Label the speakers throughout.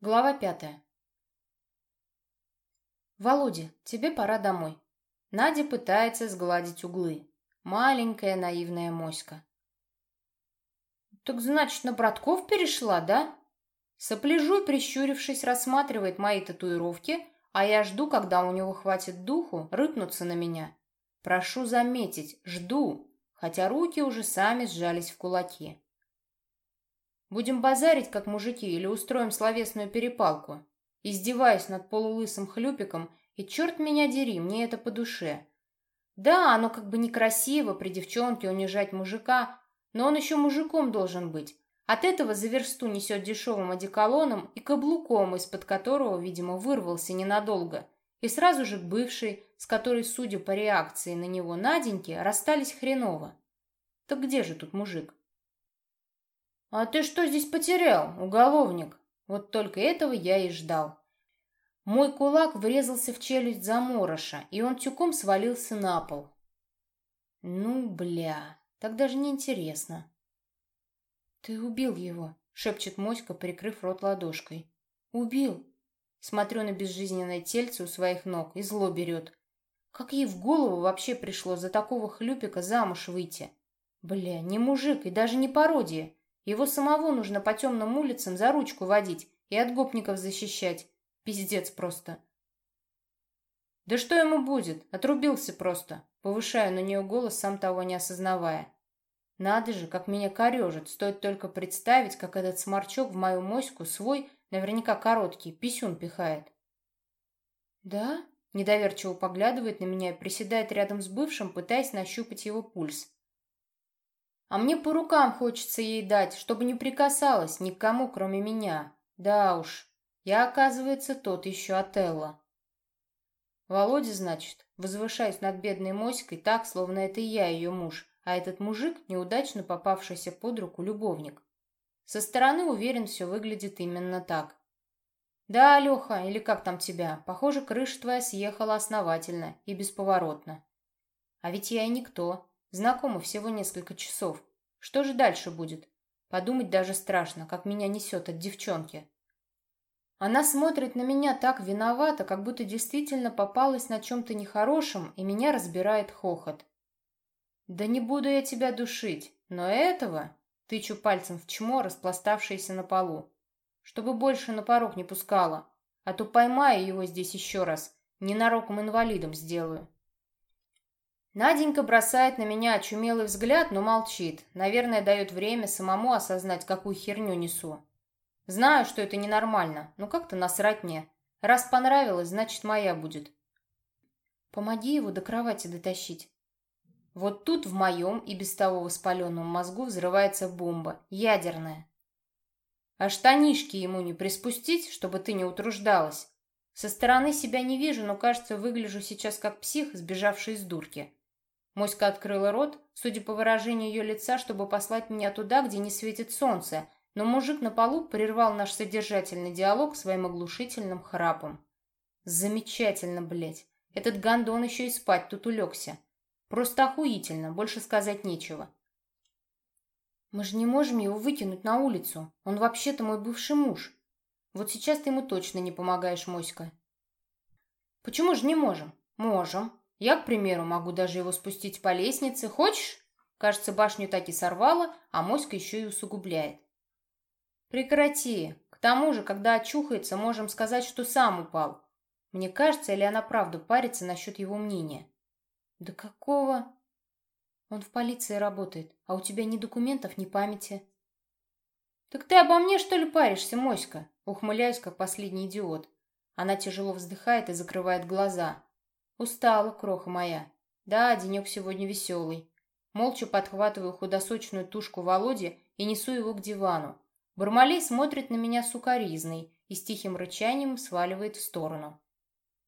Speaker 1: Глава пятая. «Володя, тебе пора домой». Надя пытается сгладить углы. Маленькая наивная моська. «Так значит, на братков перешла, да?» Сопляжуй, прищурившись, рассматривает мои татуировки, а я жду, когда у него хватит духу рыпнуться на меня. Прошу заметить, жду, хотя руки уже сами сжались в кулаки. Будем базарить, как мужики, или устроим словесную перепалку. Издеваюсь над полулысым хлюпиком, и черт меня дери, мне это по душе. Да, оно как бы некрасиво при девчонке унижать мужика, но он еще мужиком должен быть. От этого за версту несет дешевым одеколоном и каблуком, из-под которого, видимо, вырвался ненадолго. И сразу же к бывшей, с которой, судя по реакции на него Наденьки, расстались хреново. Так где же тут мужик? «А ты что здесь потерял, уголовник?» Вот только этого я и ждал. Мой кулак врезался в челюсть заморыша, и он тюком свалился на пол. «Ну, бля, так даже не интересно». «Ты убил его», — шепчет Моська, прикрыв рот ладошкой. «Убил». Смотрю на безжизненное тельце у своих ног и зло берет. Как ей в голову вообще пришло за такого хлюпика замуж выйти? Бля, не мужик и даже не пародия. Его самого нужно по темным улицам за ручку водить и от гопников защищать. Пиздец просто. Да что ему будет? Отрубился просто. Повышаю на нее голос, сам того не осознавая. Надо же, как меня корежит. Стоит только представить, как этот сморчок в мою моську свой, наверняка короткий, писюн пихает. «Да?» — недоверчиво поглядывает на меня и приседает рядом с бывшим, пытаясь нащупать его пульс. А мне по рукам хочется ей дать, чтобы не прикасалась ни к кому, кроме меня. Да уж, я, оказывается, тот еще Отелло. Володя, значит, возвышаясь над бедной моськой так, словно это я ее муж, а этот мужик — неудачно попавшийся под руку любовник. Со стороны, уверен, все выглядит именно так. Да, Леха, или как там тебя, похоже, крыша твоя съехала основательно и бесповоротно. А ведь я и никто. Знакомы всего несколько часов. Что же дальше будет? Подумать даже страшно, как меня несет от девчонки. Она смотрит на меня так виновато, как будто действительно попалась на чем-то нехорошем, и меня разбирает хохот. «Да не буду я тебя душить, но этого...» Тычу пальцем в чмо, распластавшееся на полу. «Чтобы больше на порог не пускала, а то поймаю его здесь еще раз, ненароком инвалидом сделаю». Наденька бросает на меня очумелый взгляд, но молчит. Наверное, дает время самому осознать, какую херню несу. Знаю, что это ненормально, но как-то насрать мне. Раз понравилось, значит, моя будет. Помоги его до кровати дотащить. Вот тут в моем и без того воспаленном мозгу взрывается бомба, ядерная. А штанишки ему не приспустить, чтобы ты не утруждалась? Со стороны себя не вижу, но, кажется, выгляжу сейчас как псих, сбежавший из дурки. Моська открыла рот, судя по выражению ее лица, чтобы послать меня туда, где не светит солнце, но мужик на полу прервал наш содержательный диалог своим оглушительным храпом. Замечательно, блядь. Этот гандон еще и спать тут улегся. Просто охуительно, больше сказать нечего. Мы же не можем его выкинуть на улицу. Он вообще-то мой бывший муж. Вот сейчас ты ему точно не помогаешь, Моська. Почему же не можем? Можем. Я, к примеру, могу даже его спустить по лестнице. Хочешь? Кажется, башню так и сорвала, а моська еще и усугубляет. Прекрати. К тому же, когда очухается, можем сказать, что сам упал. Мне кажется, или она правда парится насчет его мнения. Да какого? Он в полиции работает, а у тебя ни документов, ни памяти. Так ты обо мне, что ли, паришься, моська? Ухмыляюсь, как последний идиот. Она тяжело вздыхает и закрывает глаза. Устала, кроха моя. Да, денек сегодня веселый. Молча подхватываю худосочную тушку Володи и несу его к дивану. Бармалей смотрит на меня сукоризной и с тихим рычанием сваливает в сторону.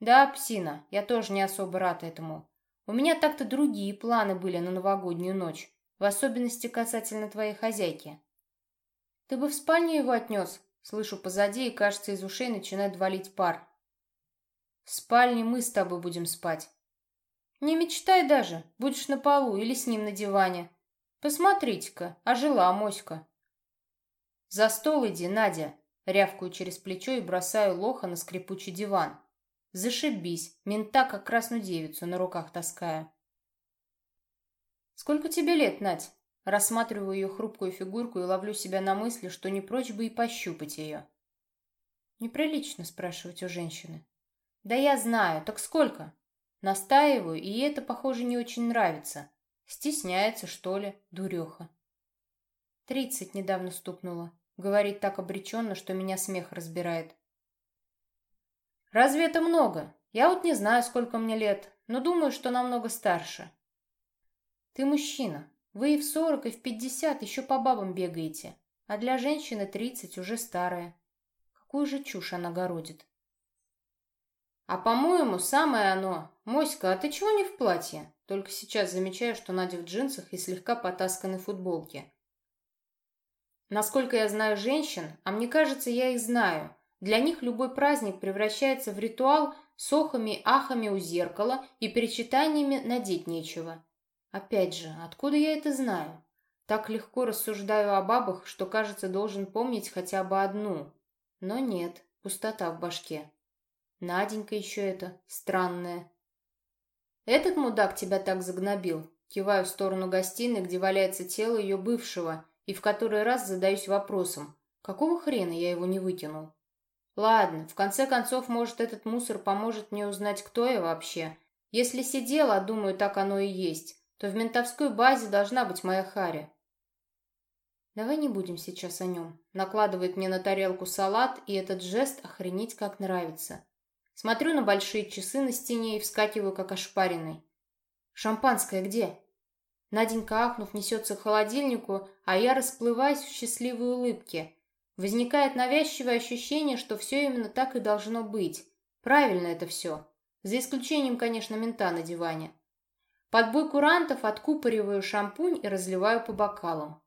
Speaker 1: Да, псина, я тоже не особо рад этому. У меня так-то другие планы были на новогоднюю ночь, в особенности касательно твоей хозяйки. Ты бы в спальню его отнес, слышу позади, и, кажется, из ушей начинает валить пар. В спальне мы с тобой будем спать. Не мечтай даже, будешь на полу или с ним на диване. Посмотрите-ка, ожила моська. За стол иди, Надя. Рявкую через плечо и бросаю лоха на скрипучий диван. Зашибись, мента как красную девицу на руках таскаю. «Сколько тебе лет, Надь?» Рассматриваю ее хрупкую фигурку и ловлю себя на мысли, что не прочь бы и пощупать ее. Неприлично спрашивать у женщины. «Да я знаю, так сколько?» Настаиваю, и это, похоже, не очень нравится. Стесняется, что ли, дуреха. Тридцать недавно стукнула. Говорит так обреченно, что меня смех разбирает. Разве это много? Я вот не знаю, сколько мне лет, но думаю, что намного старше. Ты мужчина. Вы и в сорок, и в пятьдесят еще по бабам бегаете. А для женщины тридцать уже старая. Какую же чушь она городит. А по-моему, самое оно. Моська, а ты чего не в платье? Только сейчас замечаю, что Надя в джинсах и слегка потасканной футболке. Насколько я знаю женщин, а мне кажется, я их знаю, для них любой праздник превращается в ритуал с охами, ахами у зеркала и перечитаниями надеть нечего. Опять же, откуда я это знаю? Так легко рассуждаю о бабах, что, кажется, должен помнить хотя бы одну. Но нет, пустота в башке. Наденька еще это, странная. Этот мудак тебя так загнобил? Киваю в сторону гостиной, где валяется тело ее бывшего, и в который раз задаюсь вопросом, какого хрена я его не выкинул? Ладно, в конце концов, может, этот мусор поможет мне узнать, кто я вообще. Если сидела, а думаю, так оно и есть, то в ментовской базе должна быть моя Харя. Давай не будем сейчас о нем. Накладывает мне на тарелку салат, и этот жест охренеть как нравится. Смотрю на большие часы на стене и вскакиваю, как ошпаренный. Шампанское где? Наденька, ахнув, несется к холодильнику, а я расплываюсь в счастливой улыбке – Возникает навязчивое ощущение, что все именно так и должно быть. Правильно это все. За исключением, конечно, мента на диване. Под бой курантов откупориваю шампунь и разливаю по бокалам.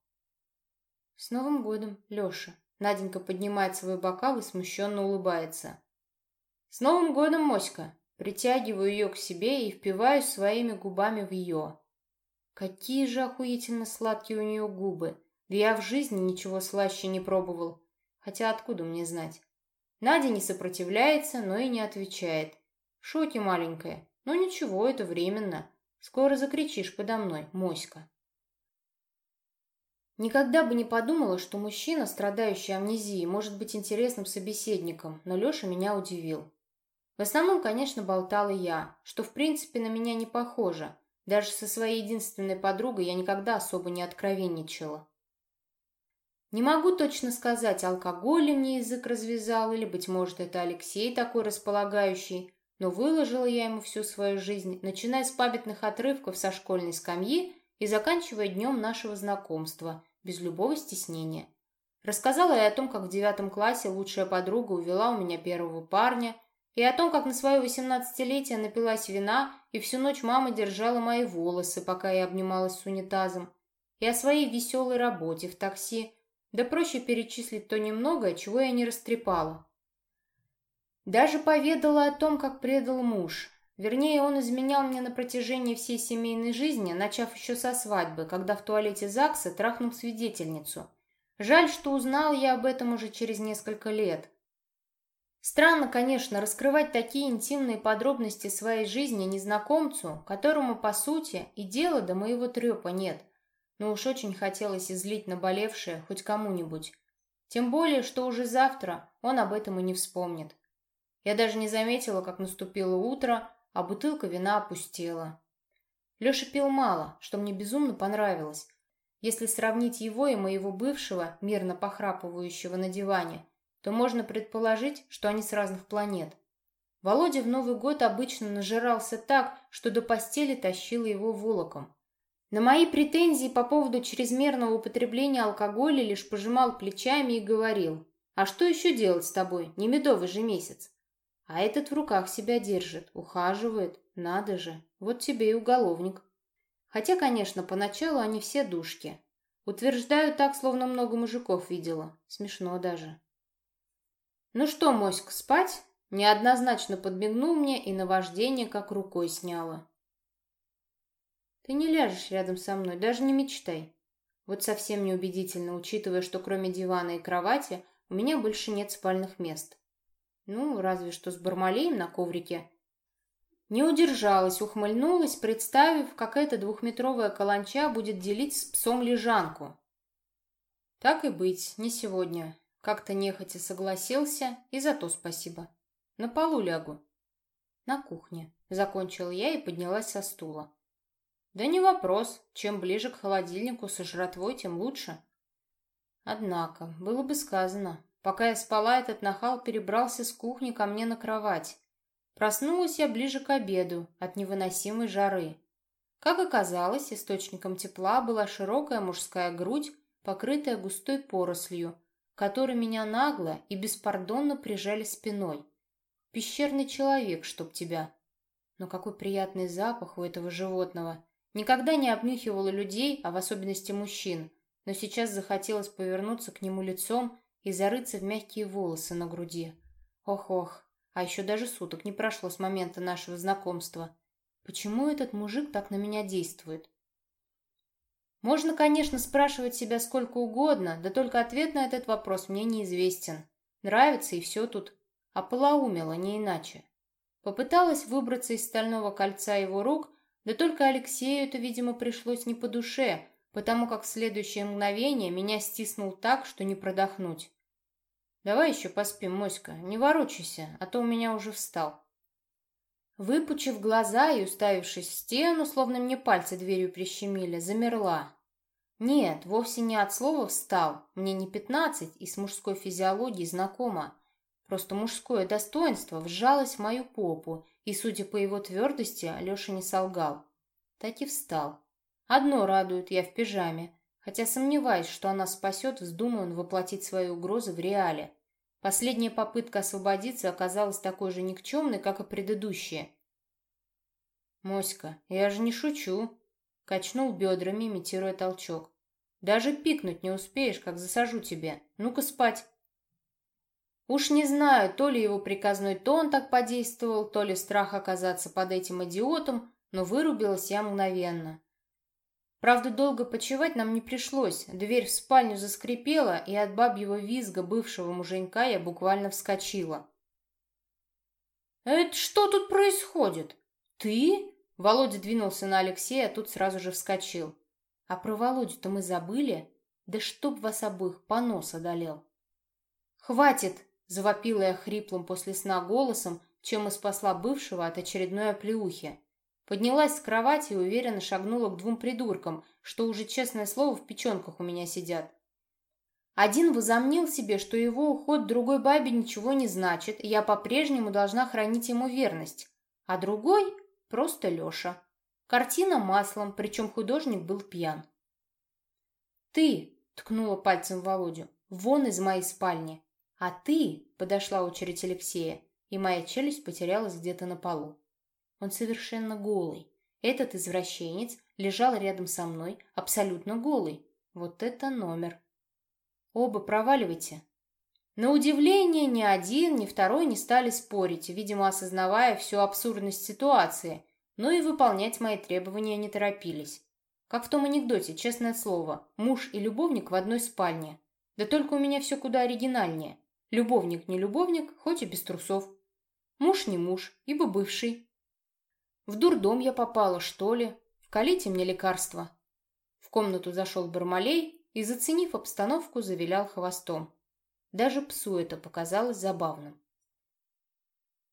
Speaker 1: «С Новым годом, Леша!» Наденька поднимает свой бокал и смущенно улыбается. «С Новым годом, Моська!» Притягиваю ее к себе и впиваюсь своими губами в ее. Какие же охуительно сладкие у нее губы! Да я в жизни ничего слаще не пробовал. Хотя откуда мне знать? Надя не сопротивляется, но и не отвечает. Шоки маленькая. Ну ничего, это временно. Скоро закричишь подо мной, моська. Никогда бы не подумала, что мужчина, страдающий амнезией, может быть интересным собеседником, но Леша меня удивил. В основном, конечно, болтала я, что в принципе на меня не похоже. Даже со своей единственной подругой я никогда особо не откровенничала. Не могу точно сказать, алкоголь ли мне язык развязал, или, быть может, это Алексей такой располагающий, но выложила я ему всю свою жизнь, начиная с памятных отрывков со школьной скамьи и заканчивая днем нашего знакомства, без любого стеснения. Рассказала я о том, как в девятом классе лучшая подруга увела у меня первого парня, и о том, как на свое восемнадцатилетие напилась вина, и всю ночь мама держала мои волосы, пока я обнималась с унитазом, и о своей веселой работе в такси, да проще перечислить то немногое, чего я не растрепала. Даже поведала о том, как предал муж. Вернее, он изменял мне на протяжении всей семейной жизни, начав еще со свадьбы, когда в туалете ЗАГСа трахнул свидетельницу. Жаль, что узнал я об этом уже через несколько лет. Странно, конечно, раскрывать такие интимные подробности своей жизни незнакомцу, которому, по сути, и дела до моего трепа нет но уж очень хотелось излить наболевшее хоть кому-нибудь. Тем более, что уже завтра он об этом и не вспомнит. Я даже не заметила, как наступило утро, а бутылка вина опустела. Леша пил мало, что мне безумно понравилось. Если сравнить его и моего бывшего, мирно похрапывающего на диване, то можно предположить, что они с разных планет. Володя в Новый год обычно нажирался так, что до постели тащила его волоком. На мои претензии по поводу чрезмерного употребления алкоголя лишь пожимал плечами и говорил, «А что еще делать с тобой? Не медовый же месяц». А этот в руках себя держит, ухаживает, надо же, вот тебе и уголовник. Хотя, конечно, поначалу они все душки. Утверждаю так, словно много мужиков видела. Смешно даже. «Ну что, Моська, спать?» Неоднозначно подмигнул мне и наваждение как рукой сняло. Ты не ляжешь рядом со мной, даже не мечтай. Вот совсем неубедительно, учитывая, что кроме дивана и кровати У меня больше нет спальных мест. Ну, разве что с Бармалеем на коврике. Не удержалась, ухмыльнулась, представив, как эта двухметровая каланча будет делить с псом лежанку. Так и быть, не сегодня. Как-то нехотя согласился, и за то спасибо. На полу лягу. На кухне. Закончила я и поднялась со стула. Да не вопрос. Чем ближе к холодильнику со жратвой, тем лучше. Однако, было бы сказано, пока я спала, этот нахал перебрался с кухни ко мне на кровать. Проснулась я ближе к обеду от невыносимой жары. Как оказалось, источником тепла была широкая мужская грудь, покрытая густой порослью, которой меня нагло и беспардонно прижали спиной. Пещерный человек, чтоб тебя. Но какой приятный запах у этого животного. Никогда не обнюхивала людей, а в особенности мужчин, но сейчас захотелось повернуться к нему лицом и зарыться в мягкие волосы на груди. Ох-ох, а еще даже суток не прошло с момента нашего знакомства. Почему этот мужик так на меня действует? Можно, конечно, спрашивать себя сколько угодно, да только ответ на этот вопрос мне неизвестен. Нравится и все тут. А полоумела не иначе. Попыталась выбраться из стального кольца его рук, да только Алексею это, видимо, пришлось не по душе, потому как в следующее мгновение меня стиснул так, что не продохнуть. «Давай еще поспим, Моська, не ворочайся, а то у меня уже встал». Выпучив глаза и уставившись в стену, словно мне пальцы дверью прищемили, замерла. Нет, вовсе не от слова «встал», мне не пятнадцать и с мужской физиологией знакомо. Просто мужское достоинство вжалось в мою попу, и, судя по его твердости, Алеша не солгал. Так и встал. Одно радует, я в пижаме, хотя сомневаюсь, что она спасет, вздумая он воплотить свои угрозы в реале. Последняя попытка освободиться оказалась такой же никчемной, как и предыдущая. «Моська, я же не шучу», — качнул бедрами, имитируя толчок. «Даже пикнуть не успеешь, как засажу тебе. Ну-ка спать». Уж не знаю, то ли его приказной тон так подействовал, то ли страх оказаться под этим идиотом, но вырубилась я мгновенно. Правда, долго почевать нам не пришлось. Дверь в спальню заскрипела, и от бабьего визга бывшего муженька я буквально вскочила. «Это что тут происходит? Ты?» Володя двинулся на Алексея, а тут сразу же вскочил. «А про Володю-то мы забыли? Да чтоб вас обоих понос одолел!» «Хватит!» — завопила я хриплым после сна голосом, чем и спасла бывшего от очередной оплеухи. Поднялась с кровати и уверенно шагнула к двум придуркам, что уже, честное слово, в печенках у меня сидят. Один возомнил себе, что его уход другой бабе ничего не значит, и я по-прежнему должна хранить ему верность. А другой — просто Леша. Картина маслом, причем художник был пьян. «Ты!» — ткнула пальцем Володю. «Вон из моей спальни!» «А ты!» — подошла очередь Алексея, и моя челюсть потерялась где-то на полу. Он совершенно голый. Этот извращенец лежал рядом со мной, абсолютно голый. Вот это номер. Оба проваливайте. На удивление ни один, ни второй не стали спорить, видимо, осознавая всю абсурдность ситуации, но и выполнять мои требования не торопились. Как в том анекдоте, честное слово, муж и любовник в одной спальне. Да только у меня все куда оригинальнее. Любовник не любовник, хоть и без трусов. Муж не муж, ибо бывший. В дурдом я попала, что ли? Вкалите мне лекарство. В комнату зашел Бармалей и, заценив обстановку, завилял хвостом. Даже псу это показалось забавным.